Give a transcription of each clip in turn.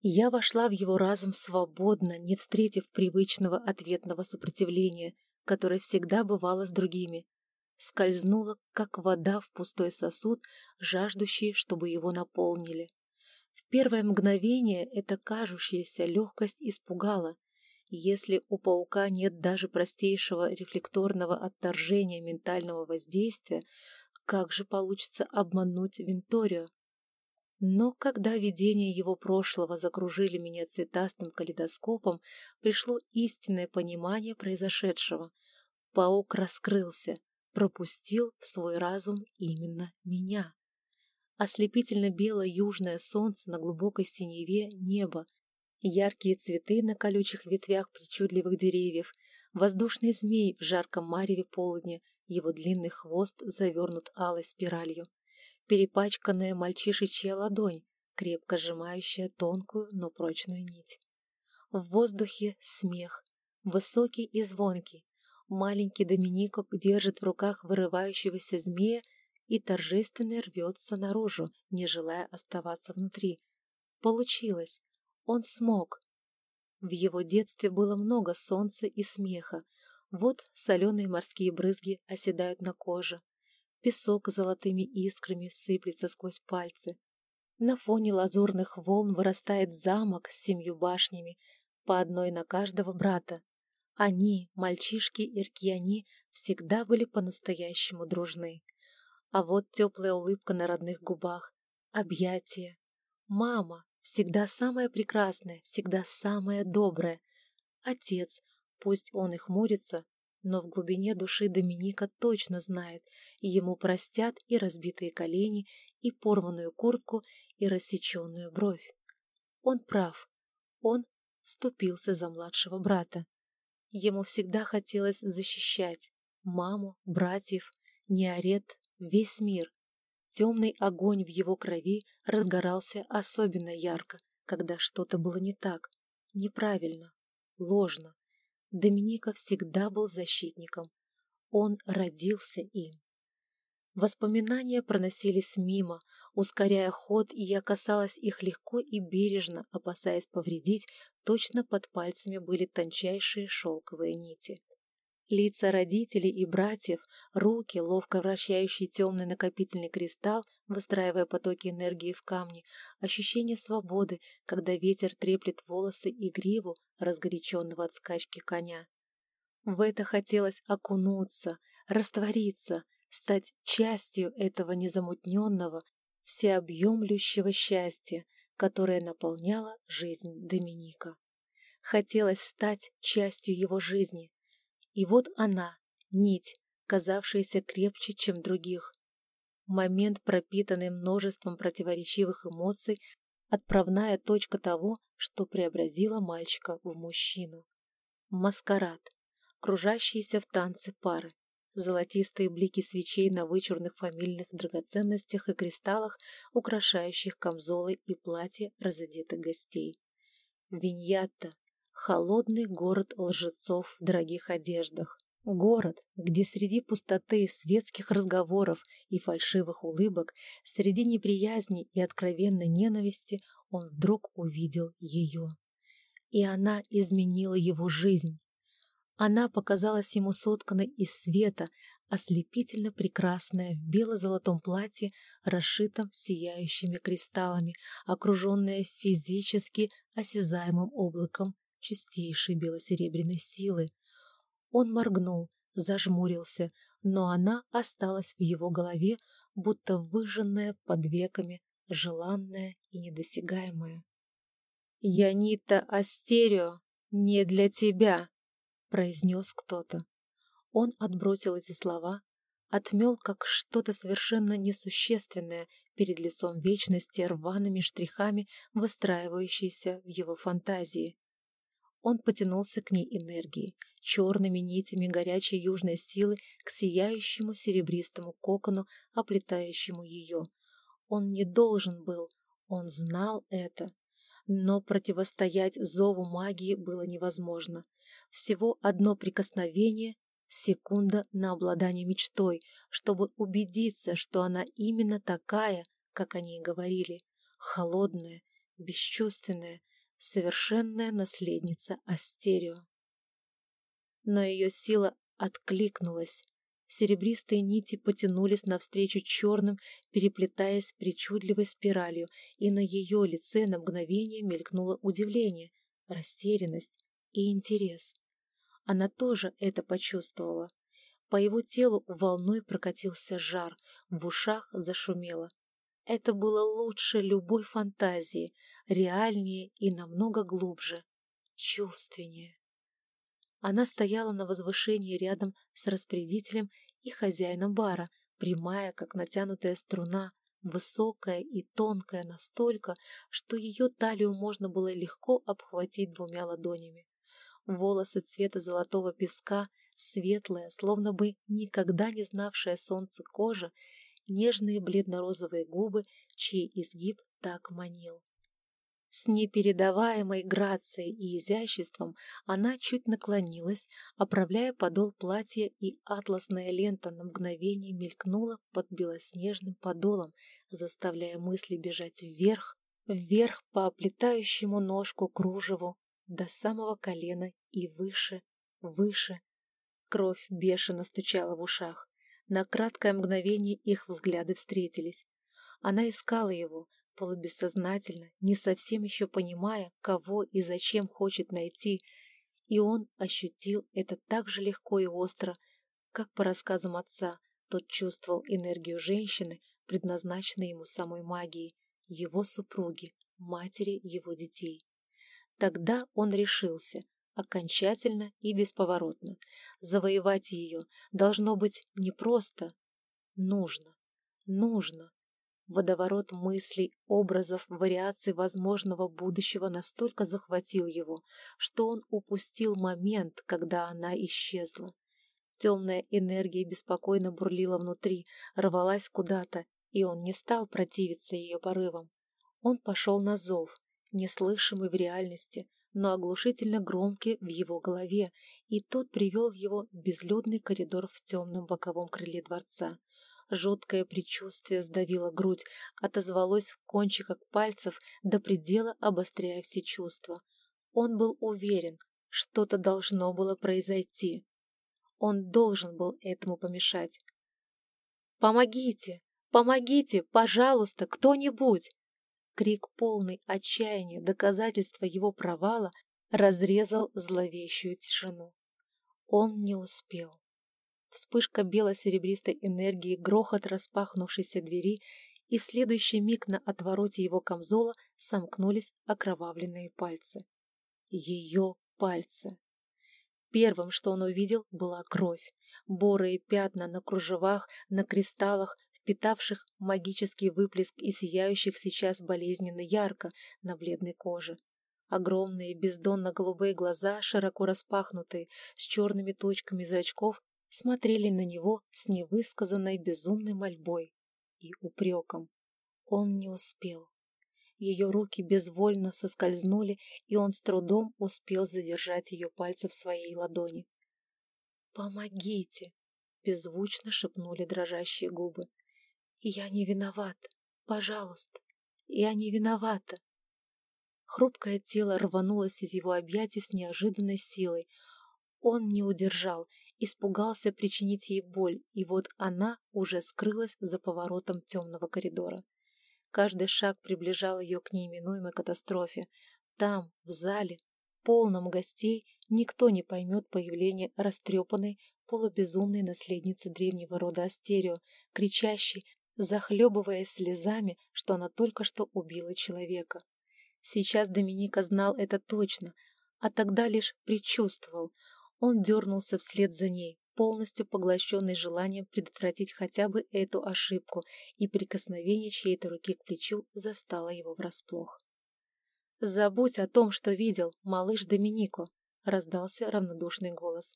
Я вошла в его разум свободно, не встретив привычного ответного сопротивления, которое всегда бывало с другими. Скользнула, как вода в пустой сосуд, жаждущий, чтобы его наполнили. В первое мгновение эта кажущаяся легкость испугала. Если у паука нет даже простейшего рефлекторного отторжения ментального воздействия, как же получится обмануть Винторио? Но когда видения его прошлого закружили меня цветастым калейдоскопом, пришло истинное понимание произошедшего. Паук раскрылся, пропустил в свой разум именно меня. Ослепительно белое южное солнце на глубокой синеве небо, яркие цветы на колючих ветвях причудливых деревьев, воздушный змей в жарком мареве полудня, его длинный хвост завернут алой спиралью перепачканная мальчишечья ладонь, крепко сжимающая тонкую, но прочную нить. В воздухе смех, высокий и звонкий. Маленький Доминикок держит в руках вырывающегося змея и торжественно рвется наружу, не желая оставаться внутри. Получилось. Он смог. В его детстве было много солнца и смеха. Вот соленые морские брызги оседают на коже. Песок золотыми искрами сыплется сквозь пальцы. На фоне лазурных волн вырастает замок с семью башнями, по одной на каждого брата. Они, мальчишки Иркияни, всегда были по-настоящему дружны. А вот теплая улыбка на родных губах, объятия. Мама, всегда самая прекрасная, всегда самая добрая. Отец, пусть он и хмурится, но в глубине души Доминика точно знает, и ему простят и разбитые колени, и порванную куртку, и рассеченную бровь. Он прав. Он вступился за младшего брата. Ему всегда хотелось защищать маму, братьев, Неорет, весь мир. Темный огонь в его крови разгорался особенно ярко, когда что-то было не так, неправильно, ложно. Доминика всегда был защитником. Он родился им. Воспоминания проносились мимо, ускоряя ход, и я касалась их легко и бережно, опасаясь повредить, точно под пальцами были тончайшие шелковые нити. Лица родителей и братьев, руки, ловко вращающие темный накопительный кристалл, выстраивая потоки энергии в камни, ощущение свободы, когда ветер треплет волосы и гриву разгоряченного от скачки коня. В это хотелось окунуться, раствориться, стать частью этого незамутненного, всеобъемлющего счастья, которое наполняло жизнь Доминика. Хотелось стать частью его жизни, и вот она, нить, казавшаяся крепче, чем других. Момент, пропитанный множеством противоречивых эмоций, отправная точка того, что преобразило мальчика в мужчину. Маскарад, кружащиеся в танце пары, золотистые блики свечей на вычурных фамильных драгоценностях и кристаллах, украшающих камзолы и платья разодетых гостей. Виньятта, Холодный город лжецов в дорогих одеждах. Город, где среди пустоты светских разговоров и фальшивых улыбок, среди неприязни и откровенной ненависти он вдруг увидел ее. И она изменила его жизнь. Она показалась ему сотканной из света, ослепительно прекрасная в бело-золотом платье, расшитом сияющими кристаллами, окруженная физически осязаемым облаком чистейшей белосеребряной силы. Он моргнул, зажмурился, но она осталась в его голове, будто выжженная под веками, желанная и недосягаемая. «Янита Астерио, не для тебя!» — произнес кто-то. Он отбросил эти слова, отмел как что-то совершенно несущественное перед лицом вечности рваными штрихами, выстраивающейся в его фантазии. Он потянулся к ней энергией, черными нитями горячей южной силы к сияющему серебристому кокону, оплетающему ее. Он не должен был, он знал это. Но противостоять зову магии было невозможно. Всего одно прикосновение, секунда на обладание мечтой, чтобы убедиться, что она именно такая, как они и говорили, холодная, бесчувственная, совершенная наследница Астерио. Но ее сила откликнулась. Серебристые нити потянулись навстречу черным, переплетаясь причудливой спиралью, и на ее лице на мгновение мелькнуло удивление, растерянность и интерес. Она тоже это почувствовала. По его телу волной прокатился жар, в ушах зашумело. Это было лучше любой фантазии, реальнее и намного глубже, чувственнее. Она стояла на возвышении рядом с распорядителем и хозяином бара, прямая, как натянутая струна, высокая и тонкая настолько, что ее талию можно было легко обхватить двумя ладонями. Волосы цвета золотого песка, светлая, словно бы никогда не знавшая солнце кожа, нежные бледно-розовые губы, чей изгиб так манил. С непередаваемой грацией и изяществом она чуть наклонилась, оправляя подол платья, и атласная лента на мгновение мелькнула под белоснежным подолом, заставляя мысли бежать вверх, вверх по оплетающему ножку кружеву до самого колена и выше, выше. Кровь бешено стучала в ушах. На краткое мгновение их взгляды встретились. Она искала его, полубессознательно, не совсем еще понимая, кого и зачем хочет найти, и он ощутил это так же легко и остро, как по рассказам отца тот чувствовал энергию женщины, предназначенной ему самой магией, его супруги, матери его детей. Тогда он решился, окончательно и бесповоротно. Завоевать ее должно быть непросто. Нужно. Нужно. Водоворот мыслей, образов, вариаций возможного будущего настолько захватил его, что он упустил момент, когда она исчезла. Темная энергия беспокойно бурлила внутри, рвалась куда-то, и он не стал противиться ее порывам. Он пошел на зов, неслышимый в реальности, но оглушительно громкий в его голове, и тот привел его в безлюдный коридор в темном боковом крыле дворца. Жуткое предчувствие сдавило грудь, отозвалось в кончиках пальцев, до предела обостряя все чувства. Он был уверен, что-то должно было произойти. Он должен был этому помешать. «Помогите! Помогите! Пожалуйста, кто-нибудь!» Крик полный отчаяния, доказательства его провала, разрезал зловещую тишину. Он не успел. Вспышка бело-серебристой энергии, грохот распахнувшейся двери, и в следующий миг на отвороте его камзола сомкнулись окровавленные пальцы. Ее пальцы. Первым, что он увидел, была кровь. Борые пятна на кружевах, на кристаллах, впитавших магический выплеск и сияющих сейчас болезненно ярко на бледной коже. Огромные бездонно-голубые глаза, широко распахнутые, с черными точками зрачков, смотрели на него с невысказанной безумной мольбой и упреком. Он не успел. Ее руки безвольно соскользнули, и он с трудом успел задержать ее пальцы в своей ладони. «Помогите!» — беззвучно шепнули дрожащие губы. «Я не виноват. Пожалуйста, я не виновата!» Хрупкое тело рванулось из его объятий с неожиданной силой. Он не удержал испугался причинить ей боль, и вот она уже скрылась за поворотом темного коридора. Каждый шаг приближал ее к неименуемой катастрофе. Там, в зале, полном гостей, никто не поймет появление растрепанной, полубезумной наследницы древнего рода Астерио, кричащей, захлебываясь слезами, что она только что убила человека. Сейчас Доминика знал это точно, а тогда лишь предчувствовал. Он дернулся вслед за ней, полностью поглощенный желанием предотвратить хотя бы эту ошибку, и прикосновение чьей-то руки к плечу застало его врасплох. «Забудь о том, что видел, малыш Доминико», — раздался равнодушный голос.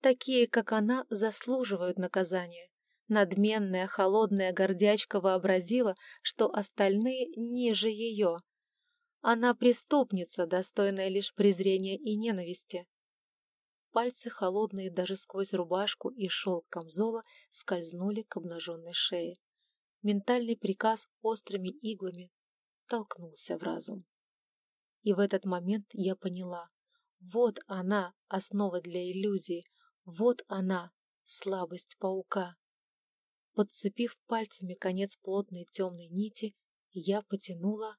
«Такие, как она, заслуживают наказания. Надменная, холодная гордячка вообразила, что остальные ниже ее. Она преступница, достойная лишь презрения и ненависти. Пальцы, холодные даже сквозь рубашку и шелк камзола, скользнули к обнаженной шее. Ментальный приказ острыми иглами толкнулся в разум. И в этот момент я поняла. Вот она, основа для иллюзии. Вот она, слабость паука. Подцепив пальцами конец плотной темной нити, я потянула,